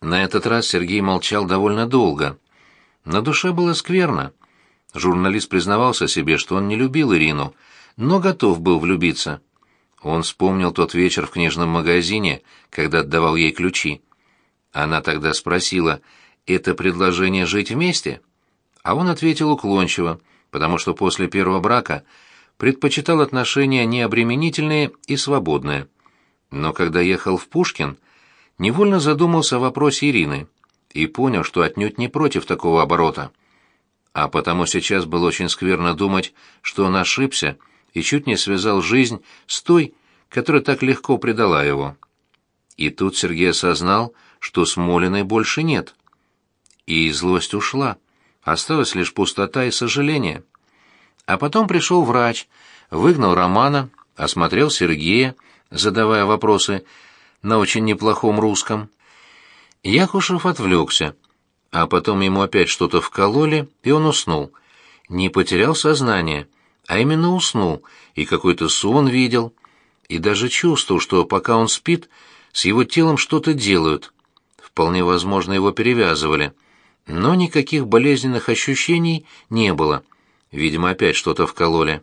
На этот раз Сергей молчал довольно долго. На душе было скверно. Журналист признавался себе, что он не любил Ирину, но готов был влюбиться. Он вспомнил тот вечер в книжном магазине, когда отдавал ей ключи. Она тогда спросила, «Это предложение жить вместе?» А он ответил уклончиво, потому что после первого брака предпочитал отношения необременительные и свободные. Но когда ехал в Пушкин, невольно задумался о вопросе Ирины и понял, что отнюдь не против такого оборота. А потому сейчас было очень скверно думать, что он ошибся и чуть не связал жизнь с той, которая так легко предала его. И тут Сергей осознал, что Смолиной больше нет. И злость ушла. Осталась лишь пустота и сожаление. А потом пришел врач, выгнал Романа, осмотрел Сергея, задавая вопросы на очень неплохом русском. Якушев отвлекся, а потом ему опять что-то вкололи, и он уснул. Не потерял сознание, а именно уснул, и какой-то сон видел, и даже чувствовал, что пока он спит, с его телом что-то делают. Вполне возможно, его перевязывали. Но никаких болезненных ощущений не было. Видимо, опять что-то вкололи.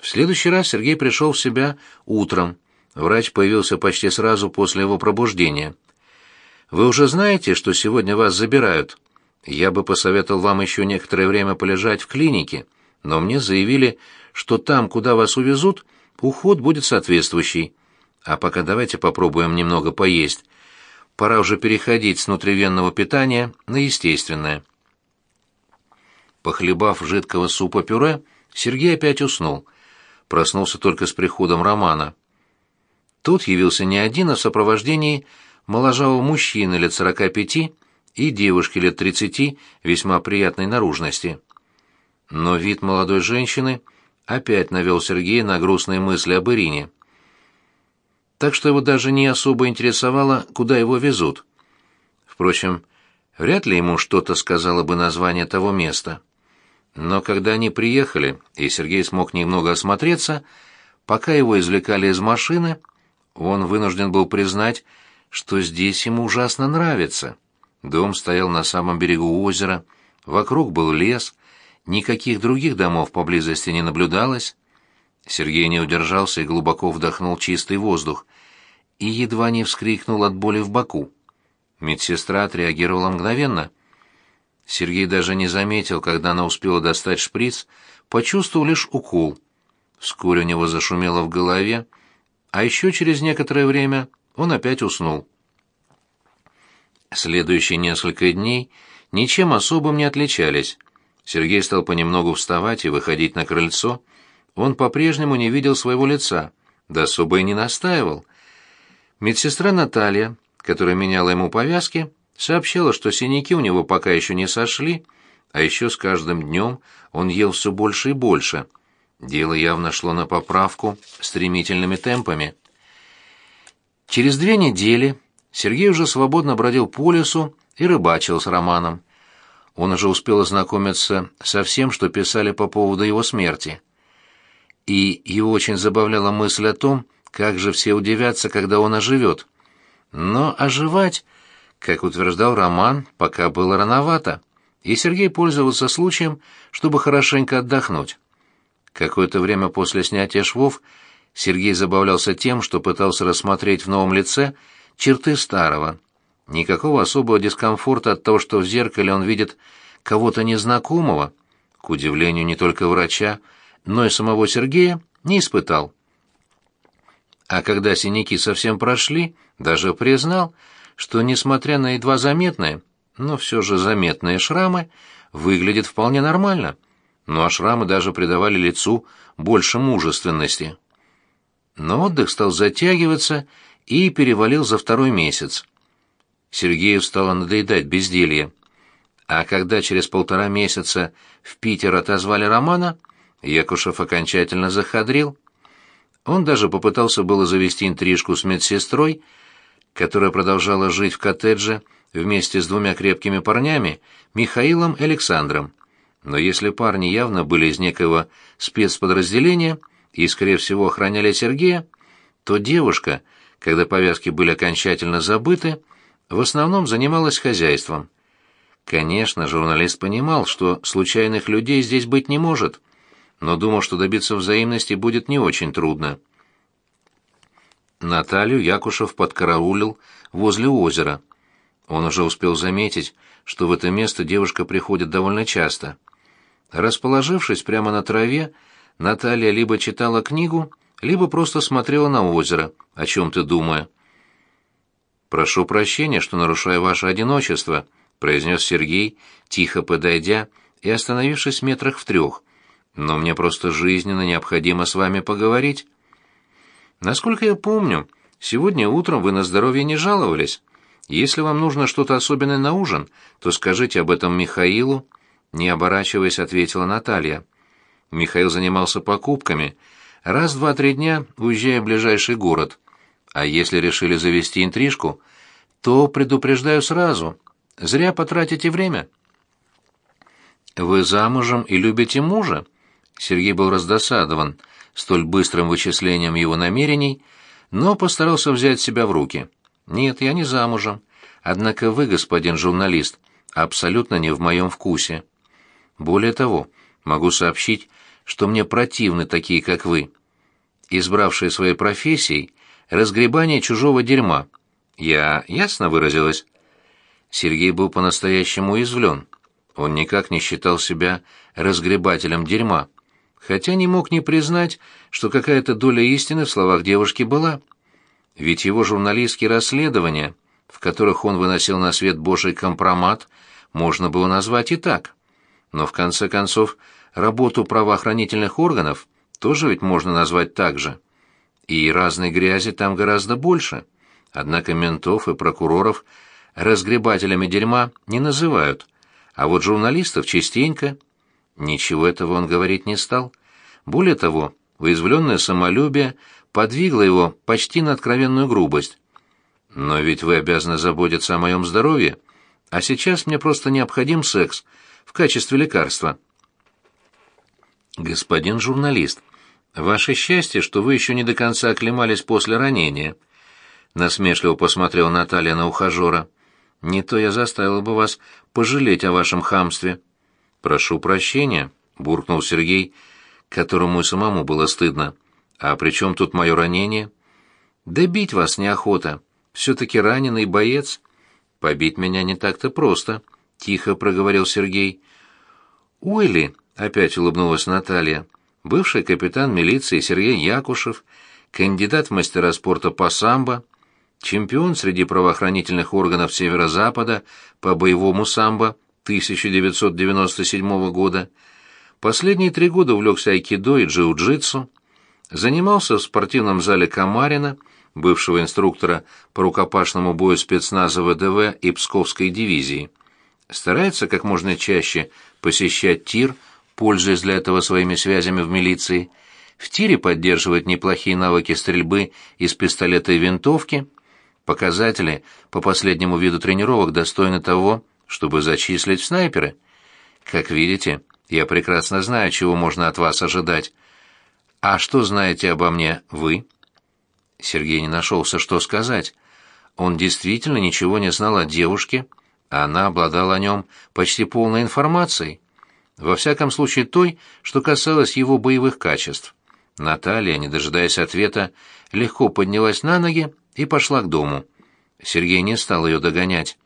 В следующий раз Сергей пришел в себя утром. Врач появился почти сразу после его пробуждения. «Вы уже знаете, что сегодня вас забирают? Я бы посоветовал вам еще некоторое время полежать в клинике, но мне заявили, что там, куда вас увезут, уход будет соответствующий. А пока давайте попробуем немного поесть. Пора уже переходить с внутривенного питания на естественное». Похлебав жидкого супа-пюре, Сергей опять уснул. Проснулся только с приходом Романа. Тут явился не один, а в сопровождении моложавого мужчины лет сорока пяти и девушки лет тридцати весьма приятной наружности. Но вид молодой женщины опять навел Сергея на грустные мысли об Ирине. Так что его даже не особо интересовало, куда его везут. Впрочем, вряд ли ему что-то сказало бы название того места. Но когда они приехали, и Сергей смог немного осмотреться, пока его извлекали из машины, он вынужден был признать, что здесь ему ужасно нравится. Дом стоял на самом берегу озера, вокруг был лес, никаких других домов поблизости не наблюдалось. Сергей не удержался и глубоко вдохнул чистый воздух и едва не вскрикнул от боли в боку. Медсестра отреагировала мгновенно. Сергей даже не заметил, когда она успела достать шприц, почувствовал лишь укол. Вскоре у него зашумело в голове, а еще через некоторое время он опять уснул. Следующие несколько дней ничем особым не отличались. Сергей стал понемногу вставать и выходить на крыльцо. Он по-прежнему не видел своего лица, да особо и не настаивал. Медсестра Наталья, которая меняла ему повязки, сообщила, что синяки у него пока еще не сошли, а еще с каждым днем он ел все больше и больше — Дело явно шло на поправку стремительными темпами. Через две недели Сергей уже свободно бродил по лесу и рыбачил с Романом. Он уже успел ознакомиться со всем, что писали по поводу его смерти. И его очень забавляла мысль о том, как же все удивятся, когда он оживет. Но оживать, как утверждал Роман, пока было рановато, и Сергей пользовался случаем, чтобы хорошенько отдохнуть. Какое-то время после снятия швов Сергей забавлялся тем, что пытался рассмотреть в новом лице черты старого. Никакого особого дискомфорта от того, что в зеркале он видит кого-то незнакомого, к удивлению не только врача, но и самого Сергея, не испытал. А когда синяки совсем прошли, даже признал, что, несмотря на едва заметные, но все же заметные шрамы, выглядит вполне нормально ну а шрамы даже придавали лицу больше мужественности. Но отдых стал затягиваться и перевалил за второй месяц. Сергею стало надоедать безделье. А когда через полтора месяца в Питер отозвали Романа, Якушев окончательно захадрил. Он даже попытался было завести интрижку с медсестрой, которая продолжала жить в коттедже вместе с двумя крепкими парнями, Михаилом и Александром. Но если парни явно были из некого спецподразделения и, скорее всего, охраняли Сергея, то девушка, когда повязки были окончательно забыты, в основном занималась хозяйством. Конечно, журналист понимал, что случайных людей здесь быть не может, но думал, что добиться взаимности будет не очень трудно. Наталью Якушев подкараулил возле озера. Он уже успел заметить, что в это место девушка приходит довольно часто. Расположившись прямо на траве, Наталья либо читала книгу, либо просто смотрела на озеро, о чем-то думая. «Прошу прощения, что нарушаю ваше одиночество», — произнес Сергей, тихо подойдя и остановившись в метрах в трех. «Но мне просто жизненно необходимо с вами поговорить». «Насколько я помню, сегодня утром вы на здоровье не жаловались. Если вам нужно что-то особенное на ужин, то скажите об этом Михаилу», — не оборачиваясь, ответила Наталья. Михаил занимался покупками, раз два-три дня уезжая в ближайший город. А если решили завести интрижку, то предупреждаю сразу. Зря потратите время. Вы замужем и любите мужа? Сергей был раздосадован столь быстрым вычислением его намерений, но постарался взять себя в руки. Нет, я не замужем. Однако вы, господин журналист, абсолютно не в моем вкусе. Более того, могу сообщить, что мне противны такие, как вы, избравшие своей профессией разгребание чужого дерьма. Я ясно выразилась? Сергей был по-настоящему уязвлен. Он никак не считал себя разгребателем дерьма, хотя не мог не признать, что какая-то доля истины в словах девушки была. Ведь его журналистские расследования, в которых он выносил на свет божий компромат, можно было назвать и так. Но в конце концов, работу правоохранительных органов тоже ведь можно назвать так же. И разной грязи там гораздо больше. Однако ментов и прокуроров разгребателями дерьма не называют, а вот журналистов частенько. Ничего этого он говорить не стал. Более того, уязвленное самолюбие подвигло его почти на откровенную грубость. «Но ведь вы обязаны заботиться о моем здоровье, а сейчас мне просто необходим секс в качестве лекарства». «Господин журналист, ваше счастье, что вы еще не до конца оклемались после ранения», — насмешливо посмотрел Наталья на ухажера. «Не то я заставила бы вас пожалеть о вашем хамстве». «Прошу прощения», — буркнул Сергей, которому и самому было стыдно. «А при чем тут мое ранение?» «Да бить вас неохота. Все-таки раненый боец». «Побить меня не так-то просто», — тихо проговорил Сергей. «Уйли», Опять улыбнулась Наталья. Бывший капитан милиции Сергей Якушев, кандидат в мастера спорта по самбо, чемпион среди правоохранительных органов Северо-Запада по боевому самбо 1997 года. Последние три года увлекся айкидо и джиу-джитсу, занимался в спортивном зале Камарина, бывшего инструктора по рукопашному бою спецназа ВДВ и Псковской дивизии. Старается как можно чаще посещать тир, пользуясь для этого своими связями в милиции, в тире поддерживает неплохие навыки стрельбы из пистолета и винтовки. Показатели по последнему виду тренировок достойны того, чтобы зачислить в снайперы. Как видите, я прекрасно знаю, чего можно от вас ожидать. А что знаете обо мне вы? Сергей не нашелся, что сказать. Он действительно ничего не знал о девушке, она обладала о нем почти полной информацией. Во всяком случае той, что касалось его боевых качеств. Наталья, не дожидаясь ответа, легко поднялась на ноги и пошла к дому. Сергей не стал ее догонять.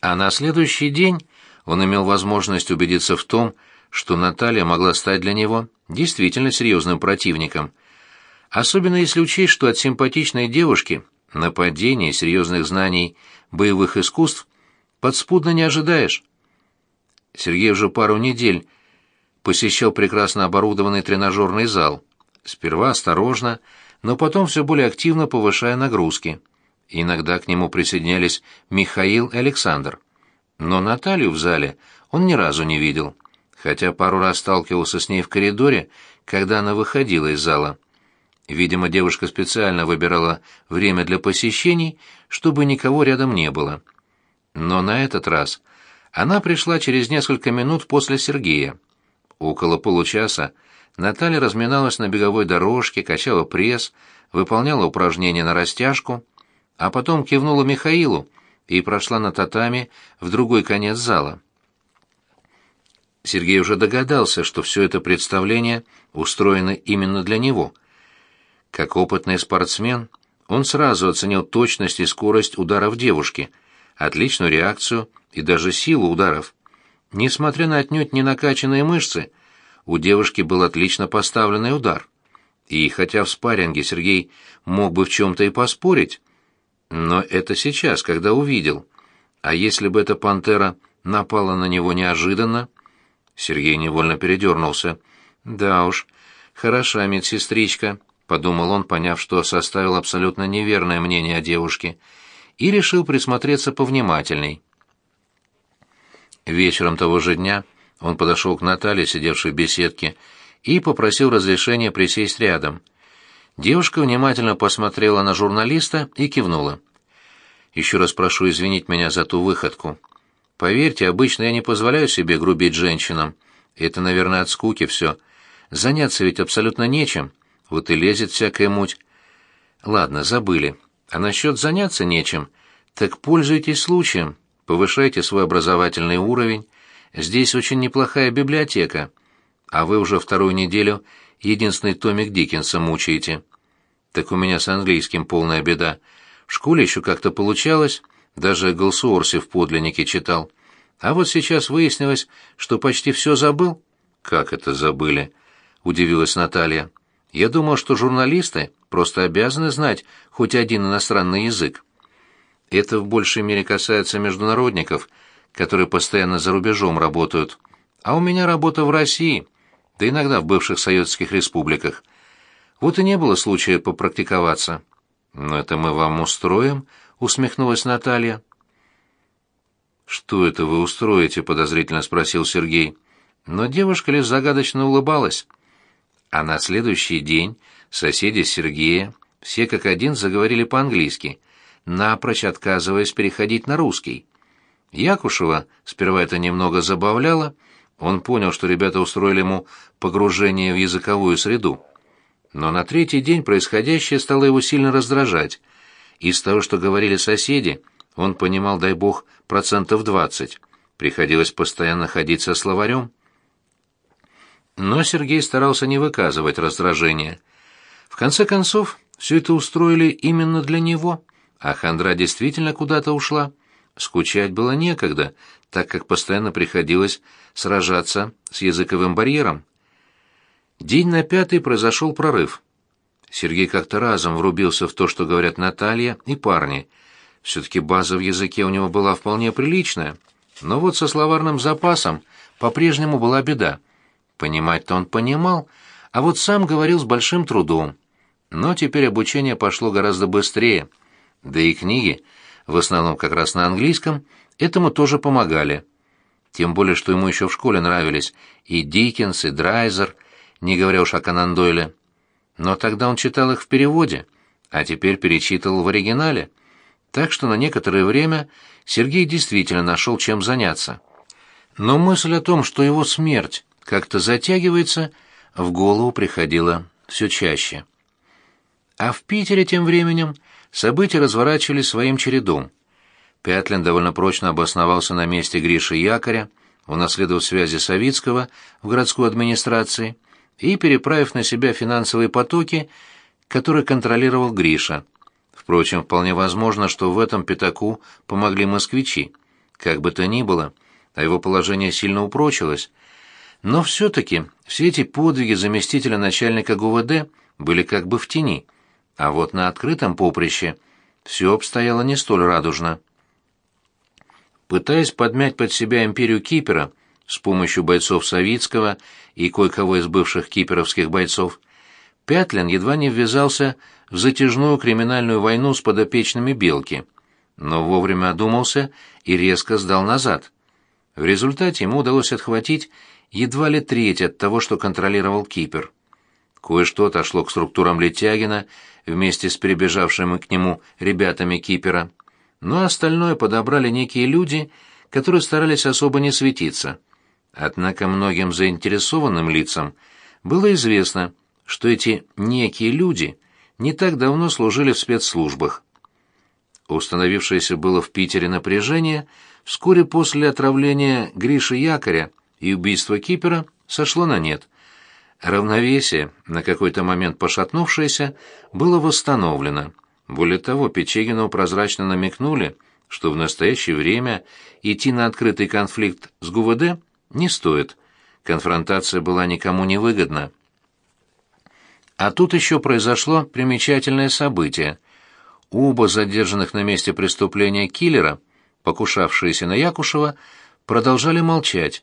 А на следующий день он имел возможность убедиться в том, что Наталья могла стать для него действительно серьезным противником. Особенно если учесть, что от симпатичной девушки нападения и серьезных знаний боевых искусств подспудно не ожидаешь. Сергей уже пару недель посещал прекрасно оборудованный тренажерный зал. Сперва осторожно, но потом все более активно повышая нагрузки. Иногда к нему присоединялись Михаил и Александр. Но Наталью в зале он ни разу не видел, хотя пару раз сталкивался с ней в коридоре, когда она выходила из зала. Видимо, девушка специально выбирала время для посещений, чтобы никого рядом не было. Но на этот раз она пришла через несколько минут после Сергея. Около получаса Наталья разминалась на беговой дорожке, качала пресс, выполняла упражнения на растяжку. а потом кивнула Михаилу и прошла на татами в другой конец зала. Сергей уже догадался, что все это представление устроено именно для него. Как опытный спортсмен, он сразу оценил точность и скорость ударов девушки, отличную реакцию и даже силу ударов. Несмотря на отнюдь не накачанные мышцы, у девушки был отлично поставленный удар. И хотя в спарринге Сергей мог бы в чем-то и поспорить, но это сейчас, когда увидел. А если бы эта пантера напала на него неожиданно? Сергей невольно передернулся. Да уж, хороша медсестричка, подумал он, поняв, что составил абсолютно неверное мнение о девушке, и решил присмотреться повнимательней. Вечером того же дня он подошел к Наталье, сидевшей в беседке, и попросил разрешения присесть рядом. Девушка внимательно посмотрела на журналиста и кивнула. «Еще раз прошу извинить меня за ту выходку. Поверьте, обычно я не позволяю себе грубить женщинам. Это, наверное, от скуки все. Заняться ведь абсолютно нечем. Вот и лезет всякая муть. Ладно, забыли. А насчет заняться нечем, так пользуйтесь случаем, повышайте свой образовательный уровень. Здесь очень неплохая библиотека. А вы уже вторую неделю единственный томик Диккенса мучаете. Так у меня с английским полная беда. В школе еще как-то получалось, даже Голсуорси в подлиннике читал. А вот сейчас выяснилось, что почти все забыл. Как это забыли? Удивилась Наталья. Я думал, что журналисты просто обязаны знать хоть один иностранный язык. Это в большей мере касается международников, которые постоянно за рубежом работают. А у меня работа в России, да иногда в бывших советских республиках. Вот и не было случая попрактиковаться. Но это мы вам устроим, усмехнулась Наталья. Что это вы устроите, подозрительно спросил Сергей. Но девушка лишь загадочно улыбалась. А на следующий день соседи Сергея все как один заговорили по-английски, напрочь отказываясь переходить на русский. Якушева сперва это немного забавляло, он понял, что ребята устроили ему погружение в языковую среду. Но на третий день происходящее стало его сильно раздражать. Из того, что говорили соседи, он понимал, дай бог, процентов двадцать. Приходилось постоянно ходить со словарем. Но Сергей старался не выказывать раздражения. В конце концов, все это устроили именно для него, а хандра действительно куда-то ушла. Скучать было некогда, так как постоянно приходилось сражаться с языковым барьером. День на пятый произошел прорыв. Сергей как-то разом врубился в то, что говорят Наталья и парни. Все-таки база в языке у него была вполне приличная, но вот со словарным запасом по-прежнему была беда. Понимать-то он понимал, а вот сам говорил с большим трудом. Но теперь обучение пошло гораздо быстрее, да и книги — в основном как раз на английском, этому тоже помогали. Тем более, что ему еще в школе нравились и Диккенс, и Драйзер, не говоря уж о Конан Дойле. Но тогда он читал их в переводе, а теперь перечитывал в оригинале. Так что на некоторое время Сергей действительно нашел чем заняться. Но мысль о том, что его смерть как-то затягивается, в голову приходила все чаще. А в Питере тем временем События разворачивались своим чередом. Пятлин довольно прочно обосновался на месте Гриши Якоря, унаследовав связи Савицкого в городской администрации и переправив на себя финансовые потоки, которые контролировал Гриша. Впрочем, вполне возможно, что в этом пятаку помогли москвичи. Как бы то ни было, а его положение сильно упрочилось. Но все-таки все эти подвиги заместителя начальника ГУВД были как бы в тени – а вот на открытом поприще все обстояло не столь радужно. Пытаясь подмять под себя империю Кипера с помощью бойцов Савицкого и кое-кого из бывших киперовских бойцов, Пятлин едва не ввязался в затяжную криминальную войну с подопечными Белки, но вовремя одумался и резко сдал назад. В результате ему удалось отхватить едва ли треть от того, что контролировал Кипер. Кое-что отошло к структурам Летягина вместе с прибежавшими к нему ребятами Кипера, но остальное подобрали некие люди, которые старались особо не светиться. Однако многим заинтересованным лицам было известно, что эти некие люди не так давно служили в спецслужбах. Установившееся было в Питере напряжение вскоре после отравления Гриши Якоря и убийства Кипера сошло на нет. Равновесие, на какой-то момент пошатнувшееся, было восстановлено. Более того, Печегину прозрачно намекнули, что в настоящее время идти на открытый конфликт с ГУВД не стоит. Конфронтация была никому не выгодна. А тут еще произошло примечательное событие. Оба задержанных на месте преступления киллера, покушавшиеся на Якушева, продолжали молчать.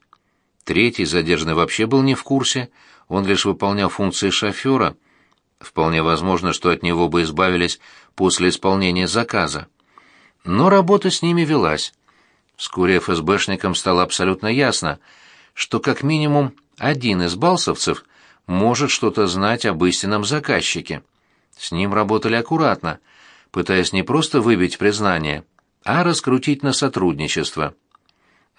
Третий задержанный вообще был не в курсе, он лишь выполнял функции шофера. Вполне возможно, что от него бы избавились после исполнения заказа. Но работа с ними велась. Вскоре ФСБшникам стало абсолютно ясно, что как минимум один из балсовцев может что-то знать об истинном заказчике. С ним работали аккуратно, пытаясь не просто выбить признание, а раскрутить на сотрудничество.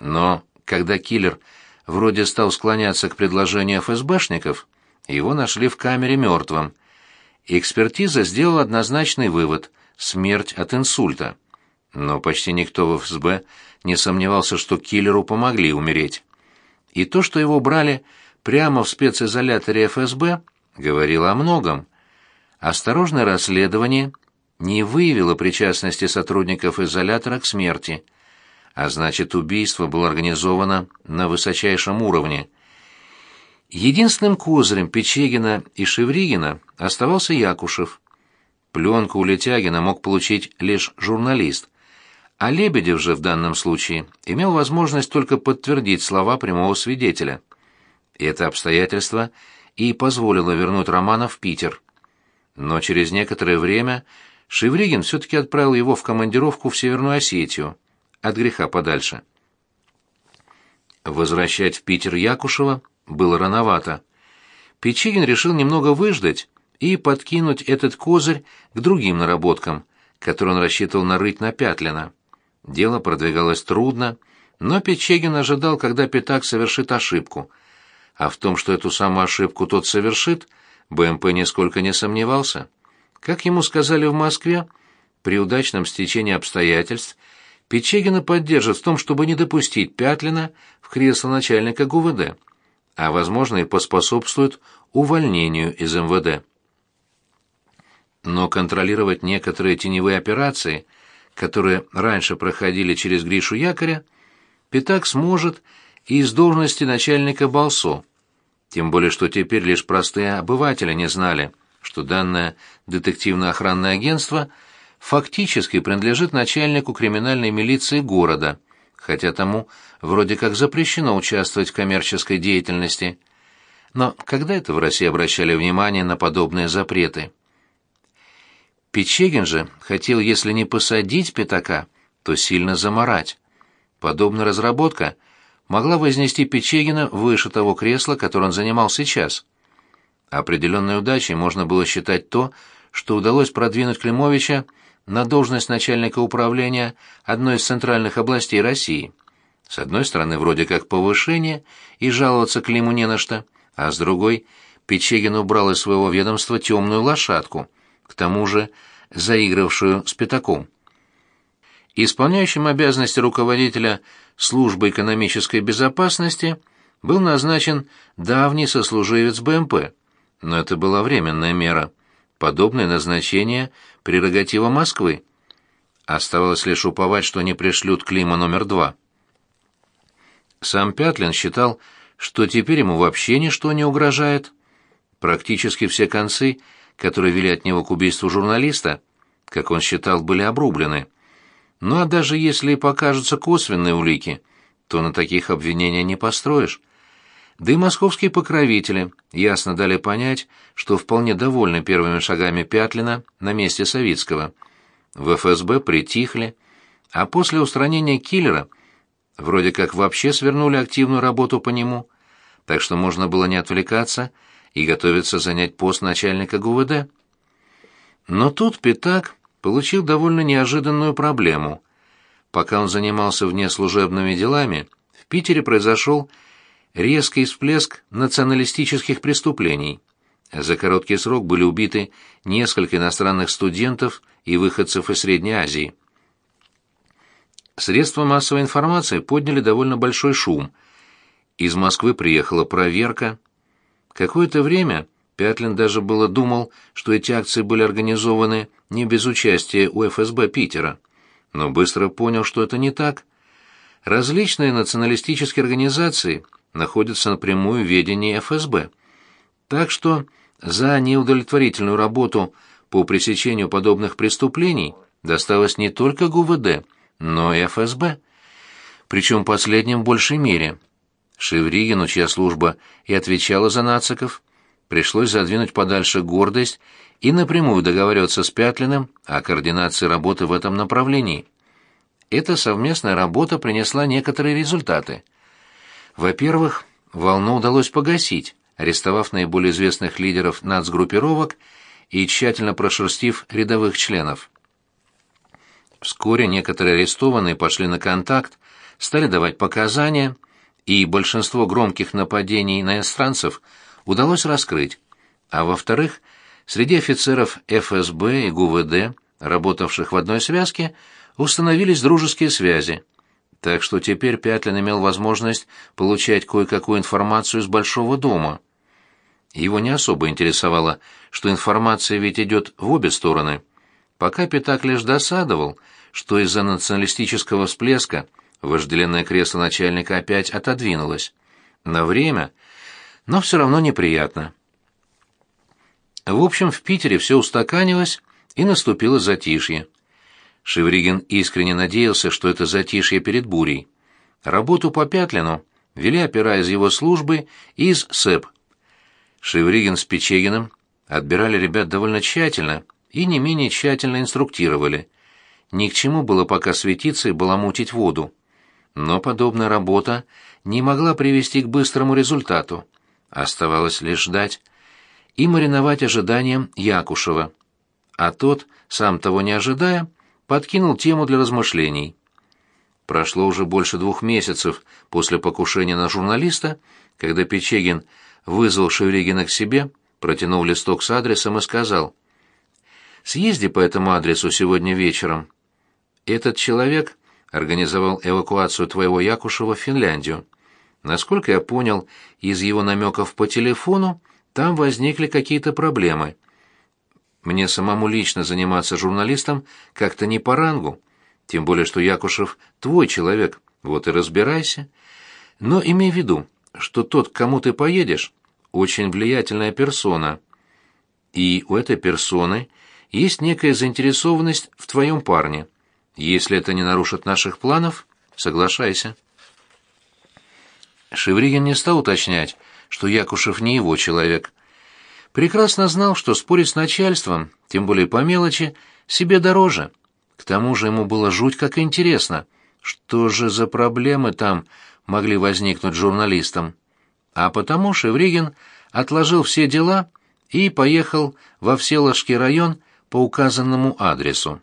Но когда киллер вроде стал склоняться к предложению ФСБшников, его нашли в камере мертвым. Экспертиза сделала однозначный вывод – смерть от инсульта. Но почти никто в ФСБ не сомневался, что киллеру помогли умереть. И то, что его брали прямо в специзоляторе ФСБ, говорило о многом. Осторожное расследование не выявило причастности сотрудников изолятора к смерти, а значит, убийство было организовано на высочайшем уровне. Единственным козырем Печегина и Шевригина оставался Якушев. Пленку у Летягина мог получить лишь журналист, а Лебедев же в данном случае имел возможность только подтвердить слова прямого свидетеля. Это обстоятельство и позволило вернуть Романа в Питер. Но через некоторое время Шевригин все-таки отправил его в командировку в Северную Осетию, от греха подальше. Возвращать в Питер Якушева было рановато. Печигин решил немного выждать и подкинуть этот козырь к другим наработкам, которые он рассчитывал нарыть на Пятлина. Дело продвигалось трудно, но Печегин ожидал, когда Пятак совершит ошибку. А в том, что эту самую ошибку тот совершит, БМП нисколько не сомневался. Как ему сказали в Москве, при удачном стечении обстоятельств Печегина поддержат в том, чтобы не допустить Пятлина в кресло начальника ГУВД, а, возможно, и поспособствуют увольнению из МВД. Но контролировать некоторые теневые операции – которые раньше проходили через Гришу Якоря, Пятак сможет и из должности начальника Балсо. Тем более, что теперь лишь простые обыватели не знали, что данное детективно-охранное агентство фактически принадлежит начальнику криминальной милиции города, хотя тому вроде как запрещено участвовать в коммерческой деятельности. Но когда это в России обращали внимание на подобные запреты? Печегин же хотел, если не посадить пятака, то сильно заморать. Подобная разработка могла вознести Печегина выше того кресла, которое он занимал сейчас. Определенной удачей можно было считать то, что удалось продвинуть Климовича на должность начальника управления одной из центральных областей России. С одной стороны, вроде как повышение, и жаловаться Климу не на что, а с другой, Печегин убрал из своего ведомства темную лошадку — к тому же заигравшую с пятаком. Исполняющим обязанности руководителя службы экономической безопасности был назначен давний сослуживец БМП, но это была временная мера. Подобное назначение – прерогатива Москвы. Оставалось лишь уповать, что не пришлют Клима номер два. Сам Пятлин считал, что теперь ему вообще ничто не угрожает. Практически все концы – которые вели от него к убийству журналиста, как он считал, были обрублены. Ну а даже если и покажутся косвенные улики, то на таких обвинения не построишь. Да и московские покровители ясно дали понять, что вполне довольны первыми шагами Пятлина на месте Савицкого. В ФСБ притихли, а после устранения киллера вроде как вообще свернули активную работу по нему, так что можно было не отвлекаться и готовится занять пост начальника ГУВД. Но тут Пятак получил довольно неожиданную проблему. Пока он занимался внеслужебными делами, в Питере произошел резкий всплеск националистических преступлений. За короткий срок были убиты несколько иностранных студентов и выходцев из Средней Азии. Средства массовой информации подняли довольно большой шум. Из Москвы приехала проверка. Какое-то время Пятлин даже было думал, что эти акции были организованы не без участия у ФСБ Питера, но быстро понял, что это не так. Различные националистические организации находятся напрямую в ведении ФСБ. Так что за неудовлетворительную работу по пресечению подобных преступлений досталось не только ГУВД, но и ФСБ. Причем последним в большей мере. Шевригину, чья служба и отвечала за нациков, пришлось задвинуть подальше гордость и напрямую договариваться с Пятлиным о координации работы в этом направлении. Эта совместная работа принесла некоторые результаты. Во-первых, волну удалось погасить, арестовав наиболее известных лидеров нацгруппировок и тщательно прошерстив рядовых членов. Вскоре некоторые арестованные пошли на контакт, стали давать показания, и большинство громких нападений на иностранцев удалось раскрыть. А во-вторых, среди офицеров ФСБ и ГУВД, работавших в одной связке, установились дружеские связи. Так что теперь Пятлин имел возможность получать кое-какую информацию из Большого дома. Его не особо интересовало, что информация ведь идет в обе стороны. Пока Пятак лишь досадовал – что из-за националистического всплеска вожделенное кресло начальника опять отодвинулось. На время, но все равно неприятно. В общем, в Питере все устаканилось, и наступило затишье. Шевригин искренне надеялся, что это затишье перед бурей. Работу по Пятлину вели опера из его службы и из СЭП. Шевригин с Печегиным отбирали ребят довольно тщательно и не менее тщательно инструктировали. Ни к чему было пока светиться и баламутить воду. Но подобная работа не могла привести к быстрому результату. Оставалось лишь ждать и мариновать ожиданием Якушева. А тот, сам того не ожидая, подкинул тему для размышлений. Прошло уже больше двух месяцев после покушения на журналиста, когда Печегин вызвал Шевригина к себе, протянул листок с адресом и сказал, «Съезди по этому адресу сегодня вечером. Этот человек организовал эвакуацию твоего Якушева в Финляндию. Насколько я понял из его намеков по телефону, там возникли какие-то проблемы. Мне самому лично заниматься журналистом как-то не по рангу, тем более что Якушев твой человек, вот и разбирайся. Но имей в виду, что тот, к кому ты поедешь, очень влиятельная персона. И у этой персоны есть некая заинтересованность в твоем парне. Если это не нарушит наших планов, соглашайся. Шевригин не стал уточнять, что Якушев не его человек. Прекрасно знал, что спорить с начальством, тем более по мелочи, себе дороже. К тому же ему было жуть как интересно, что же за проблемы там могли возникнуть журналистам. А потому Шевригин отложил все дела и поехал во Всеволожский район по указанному адресу.